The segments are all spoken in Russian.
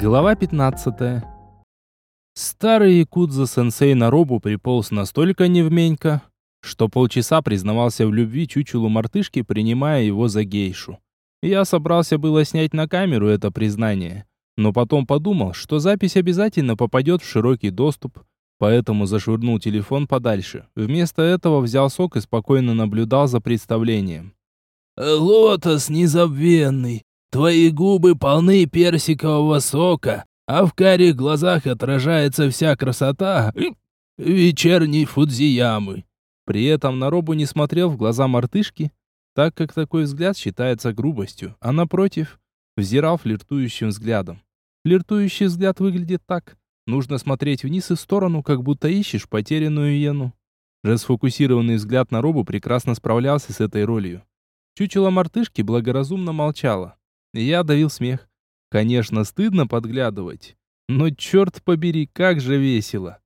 Глава 15. Старый якудза-сенсей на робу приполз настолько невменько, что полчаса признавался в любви чучелу мартышки, принимая его за гейшу. Я собрался было снять на камеру это признание, но потом подумал, что запись обязательно попадет в широкий доступ, поэтому зашвырнул телефон подальше. Вместо этого взял сок и спокойно наблюдал за представлением. «Лотос незабвенный, Твои губы полны персикового сока, а в карих глазах отражается вся красота вечерней Фудзиямы. При этом на робу не смотрел в глаза мартышки, так как такой взгляд считается грубостью, а напротив, взирал флиртующим взглядом. Флиртующий взгляд выглядит так. Нужно смотреть вниз и в сторону, как будто ищешь потерянную иену. Расфокусированный взгляд на робу прекрасно справлялся с этой ролью. Чучело мартышки благоразумно молчало. Я давил смех. Конечно, стыдно подглядывать, но черт побери, как же весело.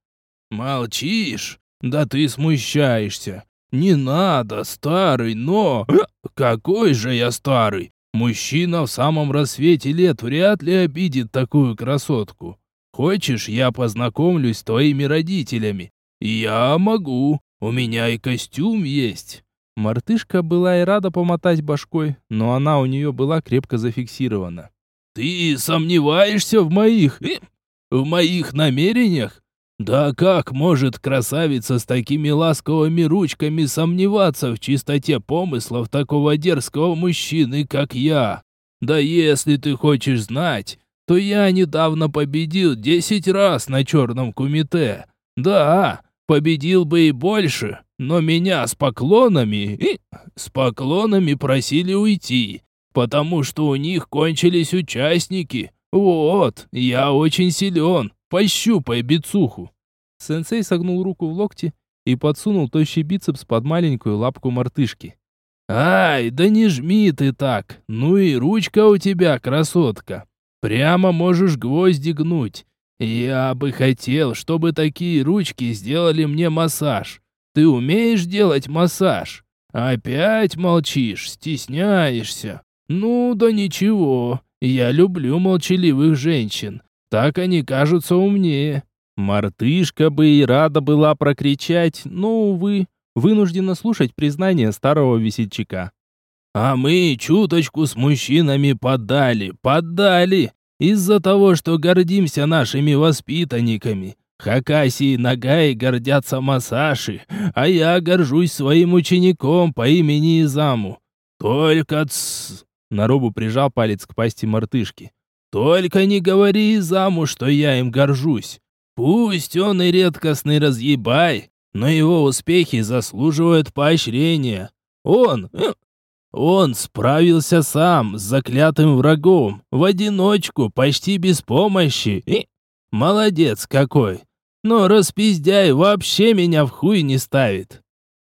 «Молчишь? Да ты смущаешься. Не надо, старый, но... Какой же я старый? Мужчина в самом рассвете лет вряд ли обидит такую красотку. Хочешь, я познакомлюсь с твоими родителями? Я могу, у меня и костюм есть. Мартышка была и рада помотать башкой, но она у нее была крепко зафиксирована. «Ты сомневаешься в моих... Э, в моих намерениях? Да как может красавица с такими ласковыми ручками сомневаться в чистоте помыслов такого дерзкого мужчины, как я? Да если ты хочешь знать, то я недавно победил десять раз на черном кумите. Да, победил бы и больше, но меня с поклонами... с поклонами просили уйти, потому что у них кончились участники. Вот, я очень силен, пощупай бицуху». Сенсей согнул руку в локте и подсунул тощий бицепс под маленькую лапку мартышки. «Ай, да не жми ты так! Ну и ручка у тебя, красотка! Прямо можешь гвозди гнуть. Я бы хотел, чтобы такие ручки сделали мне массаж. Ты умеешь делать массаж? Опять молчишь, стесняешься. Ну да ничего, я люблю молчаливых женщин. Так они кажутся умнее. Мартышка бы и рада была прокричать, но, увы, вынуждена слушать признание старого весельчака. А мы чуточку с мужчинами поддали, поддали, из-за того, что гордимся нашими воспитанниками. Хакаси и Нагай гордятся Масаши, а я горжусь своим учеником по имени Изаму. Только ц... Наробу прижал палец к пасти мартышки. Только не говори Изаму, что я им горжусь. Пусть он и редкостный разъебай, но его успехи заслуживают поощрения. Он... Он справился сам с заклятым врагом, в одиночку, почти без помощи. И молодец какой. Но распиздяй вообще меня в хуй не ставит.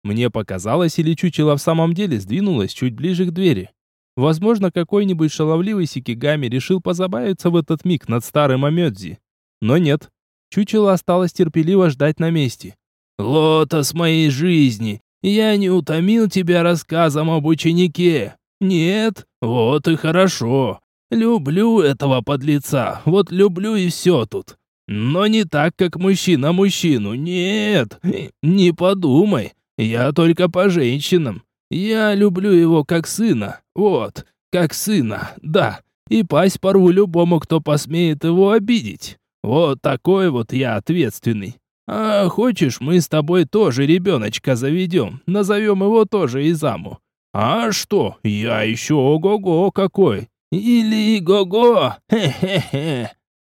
Мне показалось, или чучело в самом деле сдвинулось чуть ближе к двери. Возможно, какой-нибудь шаловливый Сикигами решил позабавиться в этот миг над старым Амёдзи. Но нет. Чучело осталось терпеливо ждать на месте. «Лотос моей жизни, я не утомил тебя рассказом об ученике. Нет? Вот и хорошо. Люблю этого подлеца, вот люблю и все тут. Но не так, как мужчина мужчину. Нет, не подумай. Я только по женщинам. Я люблю его как сына. Вот, как сына, да. И пасть порву любому, кто посмеет его обидеть. Вот такой вот я ответственный. А хочешь, мы с тобой тоже ребеночка заведем. Назовем его тоже Изаму. А что, я еще ого-го какой. Или го-го, хе-хе-хе.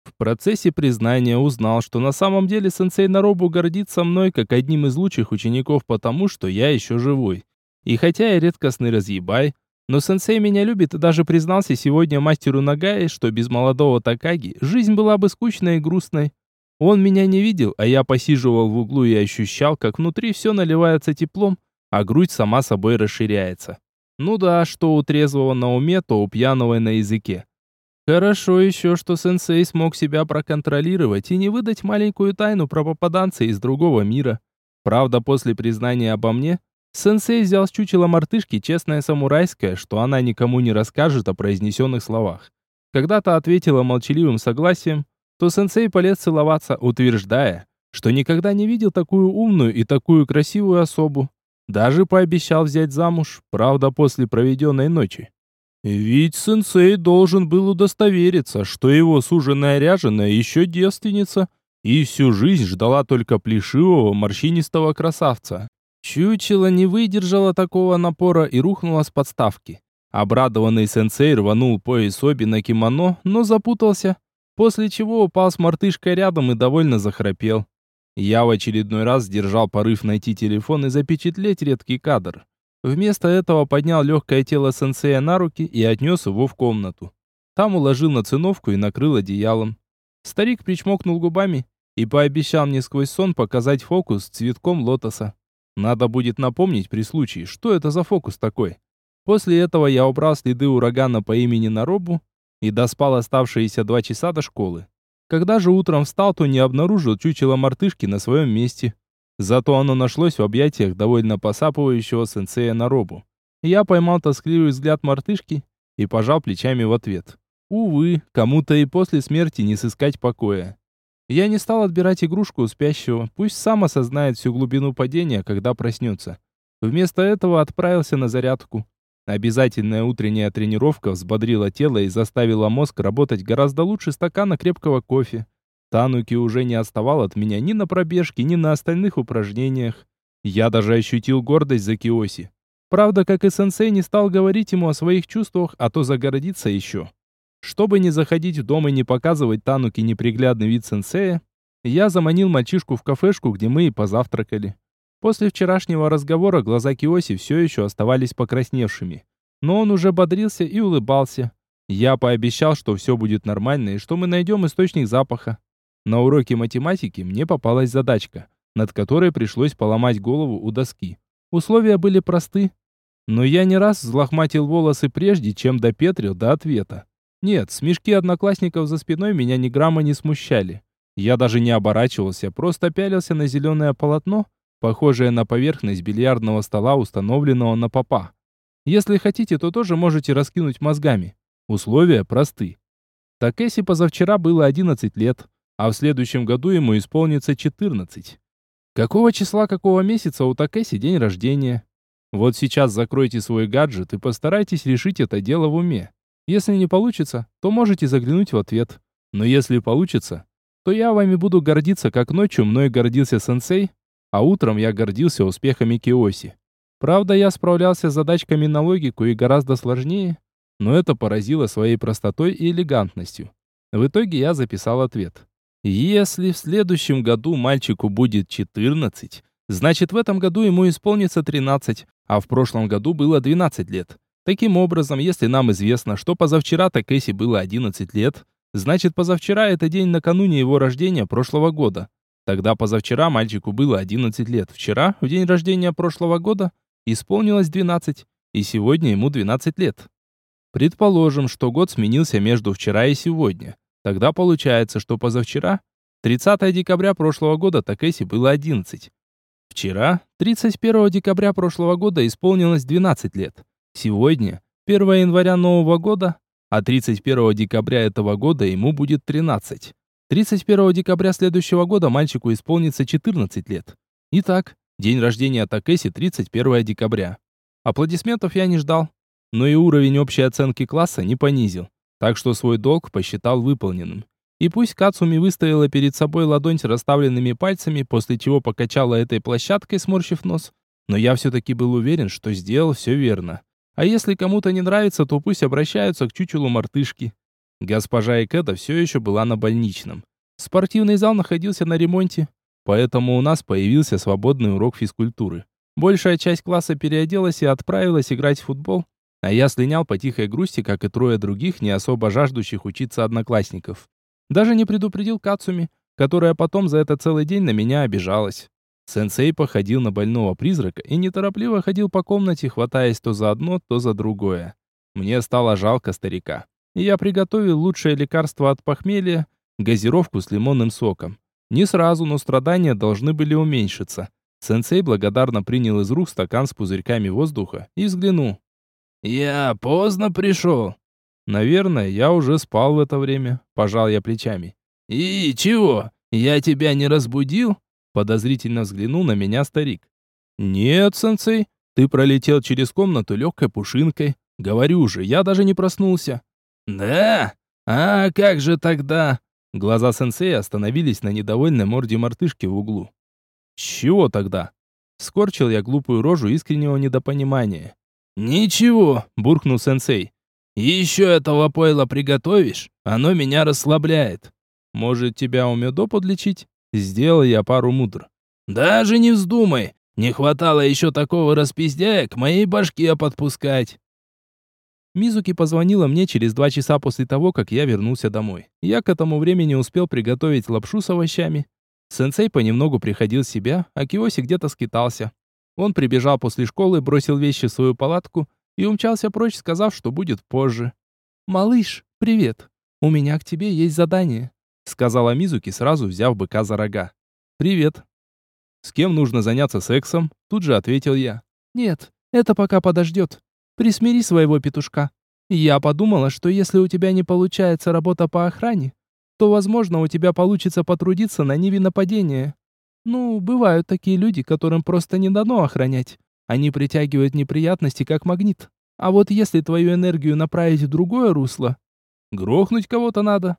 В процессе признания узнал, что на самом деле сенсей Наробу гордится мной как одним из лучших учеников потому, что я еще живой. И хотя я редкостный разъебай, но сенсей меня любит и даже признался сегодня мастеру Нагае, что без молодого Такаги жизнь была бы скучной и грустной. Он меня не видел, а я посиживал в углу и ощущал, как внутри все наливается теплом, а грудь сама собой расширяется. Ну да, что у трезвого на уме, то у пьяного на языке. Хорошо еще, что сенсей смог себя проконтролировать и не выдать маленькую тайну про попаданца из другого мира. Правда, после признания обо мне, сенсей взял с чучела мартышки честное самурайское, что она никому не расскажет о произнесенных словах. Когда-то ответила молчаливым согласием, то сенсей полез целоваться, утверждая, что никогда не видел такую умную и такую красивую особу. Даже пообещал взять замуж, правда, после проведенной ночи. Ведь сенсей должен был удостовериться, что его суженая ряженая еще девственница и всю жизнь ждала только плешивого морщинистого красавца. Чучело не выдержало такого напора и рухнуло с подставки. Обрадованный сенсей рванул пояс Оби на кимоно, но запутался, после чего упал с мартышкой рядом и довольно захрапел. Я в очередной раз сдержал порыв найти телефон и запечатлеть редкий кадр. Вместо этого поднял легкое тело сенсея на руки и отнес его в комнату. Там уложил на циновку и накрыл одеялом. Старик причмокнул губами и пообещал мне сквозь сон показать фокус с цветком лотоса. Надо будет напомнить при случае, что это за фокус такой. После этого я убрал следы урагана по имени Наробу и доспал оставшиеся два часа до школы. Когда же утром встал, то не обнаружил чучело мартышки на своем месте. Зато оно нашлось в объятиях довольно посапывающего сенсея Наробу. Я поймал тоскливый взгляд мартышки и пожал плечами в ответ. Увы, кому-то и после смерти не сыскать покоя. Я не стал отбирать игрушку у спящего, пусть сам осознает всю глубину падения, когда проснется. Вместо этого отправился на зарядку. Обязательная утренняя тренировка взбодрила тело и заставила мозг работать гораздо лучше стакана крепкого кофе. Тануки уже не отставал от меня ни на пробежке, ни на остальных упражнениях. Я даже ощутил гордость за Киоси. Правда, как и сенсей, не стал говорить ему о своих чувствах, а то загородиться еще. Чтобы не заходить в дом и не показывать Тануки неприглядный вид сенсея, я заманил мальчишку в кафешку, где мы и позавтракали. После вчерашнего разговора глаза Киоси все еще оставались покрасневшими. Но он уже бодрился и улыбался. Я пообещал, что все будет нормально и что мы найдем источник запаха. На уроке математики мне попалась задачка, над которой пришлось поломать голову у доски. Условия были просты, но я не раз взлохматил волосы прежде, чем допетрил до ответа. Нет, смешки одноклассников за спиной меня ни грамма не смущали. Я даже не оборачивался, просто пялился на зеленое полотно, похожее на поверхность бильярдного стола, установленного на попа. Если хотите, то тоже можете раскинуть мозгами. Условия просты. Такеси позавчера было 11 лет, а в следующем году ему исполнится 14. Какого числа какого месяца у Такеси день рождения? Вот сейчас закройте свой гаджет и постарайтесь решить это дело в уме. Если не получится, то можете заглянуть в ответ. Но если получится, то я вами буду гордиться, как ночью мной гордился сенсей, а утром я гордился успехами Киоси. Правда, я справлялся с задачками на логику и гораздо сложнее, но это поразило своей простотой и элегантностью. В итоге я записал ответ. Если в следующем году мальчику будет 14, значит в этом году ему исполнится 13, а в прошлом году было 12 лет. Таким образом, если нам известно, что позавчера Такэси было 11 лет, значит позавчера это день накануне его рождения прошлого года. Тогда позавчера мальчику было 11 лет. Вчера, в день рождения прошлого года, исполнилось 12, и сегодня ему 12 лет. Предположим, что год сменился между вчера и сегодня. Тогда получается, что позавчера, 30 декабря прошлого года, Такэси было 11. Вчера, 31 декабря прошлого года, исполнилось 12 лет. Сегодня, 1 января нового года, а 31 декабря этого года ему будет 13. 31 декабря следующего года мальчику исполнится 14 лет. Итак, день рождения Такеси 31 декабря. Аплодисментов я не ждал, но и уровень общей оценки класса не понизил, так что свой долг посчитал выполненным. И пусть Кацуми выставила перед собой ладонь с расставленными пальцами, после чего покачала этой площадкой, сморщив нос, но я все-таки был уверен, что сделал все верно. А если кому-то не нравится, то пусть обращаются к чучелу мартышки. Госпожа Экеда все еще была на больничном. Спортивный зал находился на ремонте, поэтому у нас появился свободный урок физкультуры. Большая часть класса переоделась и отправилась играть в футбол, а я слинял по тихой грусти, как и трое других, не особо жаждущих учиться одноклассников. Даже не предупредил Кацуми, которая потом за это целый день на меня обижалась. Сенсей походил на больного призрака и неторопливо ходил по комнате, хватаясь то за одно, то за другое. Мне стало жалко старика я приготовил лучшее лекарство от похмелья – газировку с лимонным соком. Не сразу, но страдания должны были уменьшиться. Сенсей благодарно принял из рук стакан с пузырьками воздуха и взглянул. «Я поздно пришел». Наверное, я уже спал в это время, пожал я плечами. И чего? Я тебя не разбудил? Подозрительно взглянул на меня старик. Нет, сенсей, ты пролетел через комнату легкой пушинкой. Говорю же, я даже не проснулся. Да? А как же тогда? Глаза сенсея остановились на недовольной морде мартышки в углу. Чего тогда? Скорчил я глупую рожу искреннего недопонимания. «Ничего», — буркнул сенсей. «Еще этого пойла приготовишь? Оно меня расслабляет». «Может, тебя умедо подлечить?» Сделал я пару мудр. «Даже не вздумай. Не хватало еще такого распиздяя к моей башке подпускать». Мизуки позвонила мне через два часа после того, как я вернулся домой. Я к этому времени успел приготовить лапшу с овощами. Сенсей понемногу приходил в себя, а Киоси где-то скитался. Он прибежал после школы, бросил вещи в свою палатку и умчался прочь, сказав, что будет позже. «Малыш, привет. У меня к тебе есть задание», — сказала Мизуки, сразу взяв быка за рога. «Привет». «С кем нужно заняться сексом?» Тут же ответил я. «Нет, это пока подождет. Присмири своего петушка. Я подумала, что если у тебя не получается работа по охране, то, возможно, у тебя получится потрудиться на ниве нападения. Ну, бывают такие люди, которым просто не дано охранять. Они притягивают неприятности как магнит. А вот если твою энергию направить в другое русло, грохнуть кого-то надо.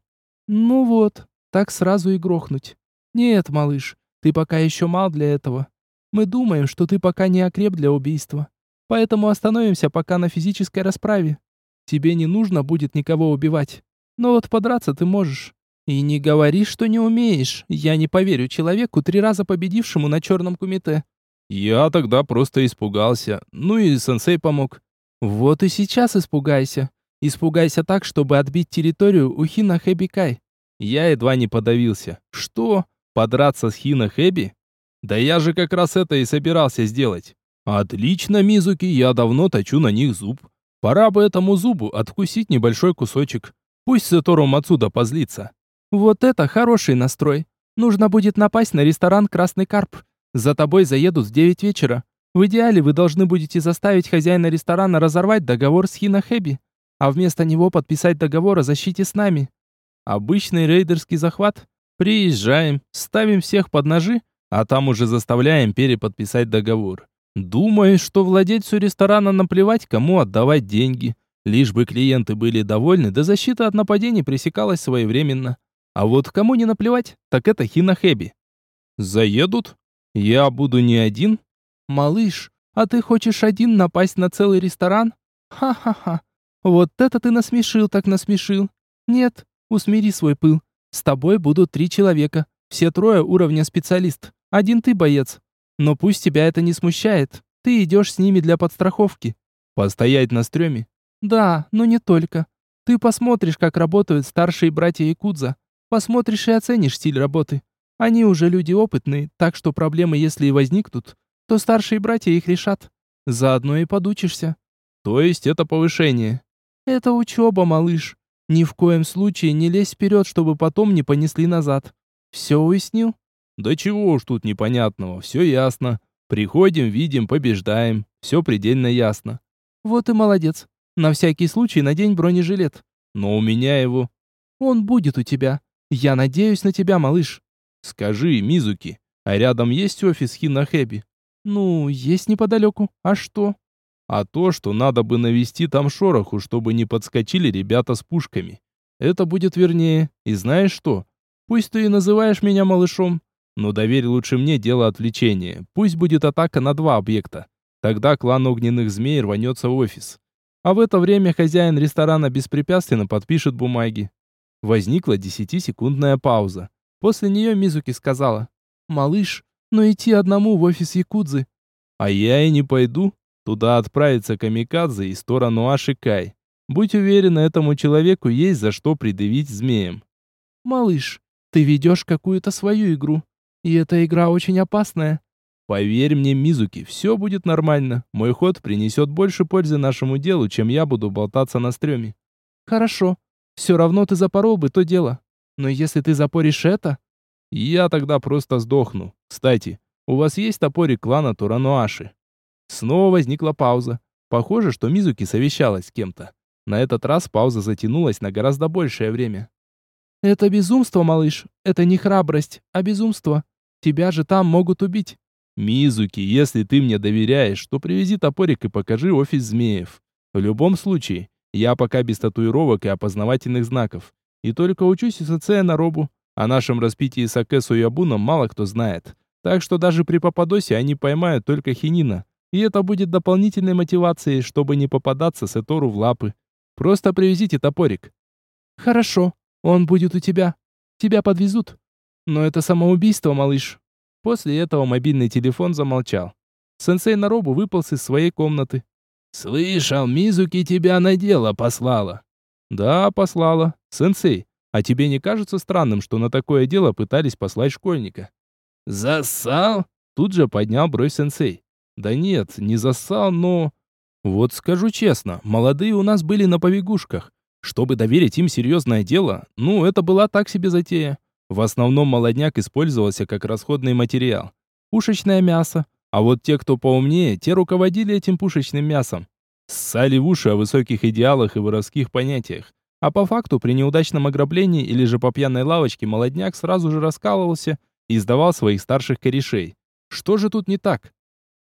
Ну вот, так сразу и грохнуть. Нет, малыш, ты пока еще мал для этого. Мы думаем, что ты пока не окреп для убийства. Поэтому остановимся пока на физической расправе. Тебе не нужно будет никого убивать. Но вот подраться ты можешь. И не говори, что не умеешь. Я не поверю человеку, три раза победившему на черном кумите. Я тогда просто испугался. Ну и сенсей помог. Вот и сейчас испугайся. Испугайся так, чтобы отбить территорию у Хина Хэбикай. Я едва не подавился. Что? Подраться с Хина Хэби? Да я же как раз это и собирался сделать. Отлично, Мизуки, я давно точу на них зуб. Пора бы этому зубу откусить небольшой кусочек. Пусть Сетору отсюда позлится. Вот это хороший настрой. Нужно будет напасть на ресторан «Красный карп». За тобой заедут в девять вечера. В идеале вы должны будете заставить хозяина ресторана разорвать договор с Хинахэби, а вместо него подписать договор о защите с нами. Обычный рейдерский захват. Приезжаем, ставим всех под ножи, а там уже заставляем переподписать договор. Думаю, что владельцу ресторана наплевать, кому отдавать деньги. Лишь бы клиенты были довольны, да защита от нападений пресекалась своевременно. А вот кому не наплевать, так это Хинахэби. Заедут? Я буду не один? Малыш, а ты хочешь один напасть на целый ресторан? Ха-ха-ха. Вот это ты насмешил, так насмешил. Нет, усмири свой пыл. С тобой будут три человека. Все трое уровня специалист. Один ты боец. Но пусть тебя это не смущает. Ты идешь с ними для подстраховки. Постоять на стреме? Да, но не только. Ты посмотришь, как работают старшие братья Якудза. Посмотришь и оценишь стиль работы. Они уже люди опытные, так что проблемы, если и возникнут, то старшие братья их решат. Заодно и подучишься. То есть это повышение. Это учеба, малыш. Ни в коем случае не лезь вперед, чтобы потом не понесли назад. Все уяснил? Да чего уж тут непонятного, все ясно. Приходим, видим, побеждаем. Все предельно ясно. Вот и молодец. На всякий случай надень бронежилет. Но у меня его. Он будет у тебя. Я надеюсь на тебя, малыш. Скажи, Мизуки, а рядом есть офис Хинахэби? Ну, есть неподалеку. А что? А то, что надо бы навести там шороху, чтобы не подскочили ребята с пушками. Это будет вернее. И знаешь что? Пусть ты и называешь меня малышом, но доверь лучше мне дело отвлечения. Пусть будет атака на два объекта. Тогда клан огненных змей рванется в офис. А в это время хозяин ресторана беспрепятственно подпишет бумаги. Возникла десятисекундная пауза. После нее Мизуки сказала. «Малыш, но идти одному в офис Якудзы». «А я и не пойду. Туда отправится Камикадзе и сторону Ашикай. Будь уверена, этому человеку есть за что предъявить змеям». «Малыш, ты ведешь какую-то свою игру. И эта игра очень опасная». «Поверь мне, Мизуки, все будет нормально. Мой ход принесет больше пользы нашему делу, чем я буду болтаться на стреме». «Хорошо. Все равно ты запорол бы то дело. Но если ты запоришь это... Я тогда просто сдохну. Кстати, у вас есть топорик клана Турануаши? Снова возникла пауза. Похоже, что Мизуки совещалась с кем-то. На этот раз пауза затянулась на гораздо большее время. «Это безумство, малыш. Это не храбрость, а безумство. Тебя же там могут убить». «Мизуки, если ты мне доверяешь, то привези топорик и покажи офис змеев. В любом случае, я пока без татуировок и опознавательных знаков. И только учусь у на робу. О нашем распитии саке с уябуном мало кто знает. Так что даже при попадосе они поймают только хинина. И это будет дополнительной мотивацией, чтобы не попадаться Сетору в лапы. Просто привезите топорик. Хорошо, он будет у тебя. Тебя подвезут. Но это самоубийство, малыш. После этого мобильный телефон замолчал. Сенсей Наробу выполз из своей комнаты. «Слышал, Мизуки тебя на дело послала». «Да, послала. Сенсей, а тебе не кажется странным, что на такое дело пытались послать школьника?» «Зассал?» Тут же поднял бровь сенсей. «Да нет, не зассал, но...» «Вот скажу честно, молодые у нас были на побегушках. Чтобы доверить им серьезное дело, ну, это была так себе затея. В основном молодняк использовался как расходный материал. Пушечное мясо. А вот те, кто поумнее, те руководили этим пушечным мясом. Ссали в уши о высоких идеалах и воровских понятиях. А по факту при неудачном ограблении или же по пьяной лавочке молодняк сразу же раскалывался и сдавал своих старших корешей. Что же тут не так?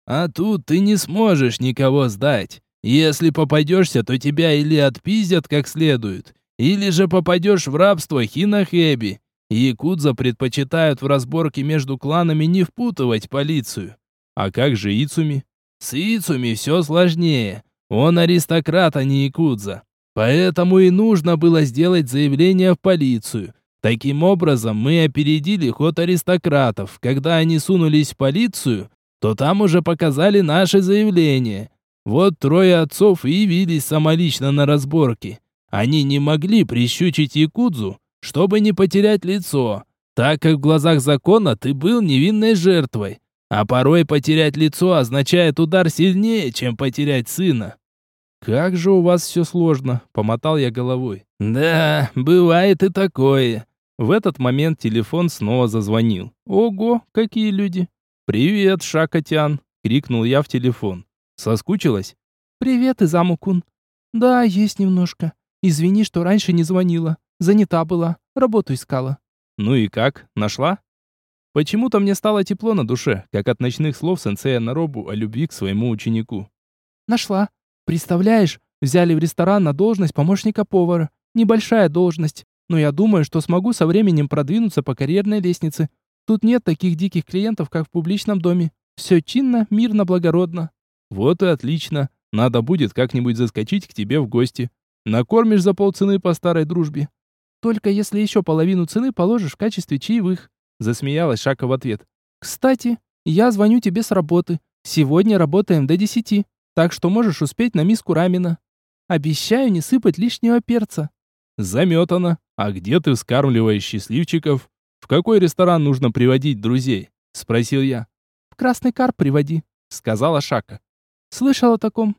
А тут ты не сможешь никого сдать. Если попадешься, то тебя или отпиздят как следует, или же попадешь в рабство Хинахеби. Якудза предпочитают в разборке между кланами не впутывать полицию. А как же Ицуми? С Ицуми все сложнее. Он аристократ, а не Якудза. Поэтому и нужно было сделать заявление в полицию. Таким образом, мы опередили ход аристократов. Когда они сунулись в полицию, то там уже показали наше заявление. Вот трое отцов и явились самолично на разборки. Они не могли прищучить Якудзу, чтобы не потерять лицо, так как в глазах закона ты был невинной жертвой. А порой потерять лицо означает удар сильнее, чем потерять сына. «Как же у вас все сложно», — помотал я головой. «Да, бывает и такое». В этот момент телефон снова зазвонил. «Ого, какие люди!» «Привет, Шакотян!» — крикнул я в телефон. «Соскучилась?» «Привет, Изамукун!» «Да, есть немножко. Извини, что раньше не звонила. Занята была, работу искала». «Ну и как, нашла?» Почему-то мне стало тепло на душе, как от ночных слов сенсея Наробу о любви к своему ученику. «Нашла. Представляешь, взяли в ресторан на должность помощника повара. Небольшая должность, но я думаю, что смогу со временем продвинуться по карьерной лестнице. Тут нет таких диких клиентов, как в публичном доме. Все чинно, мирно, благородно». «Вот и отлично. Надо будет как-нибудь заскочить к тебе в гости. Накормишь за полцены по старой дружбе». «Только если еще половину цены положишь в качестве чаевых». Засмеялась Шака в ответ. «Кстати, я звоню тебе с работы. Сегодня работаем до десяти, так что можешь успеть на миску рамена. Обещаю не сыпать лишнего перца». «Заметано. А где ты вскармливаешь счастливчиков? В какой ресторан нужно приводить друзей?» Спросил я. «В Красный Карп приводи», — сказала Шака. «Слышал о таком?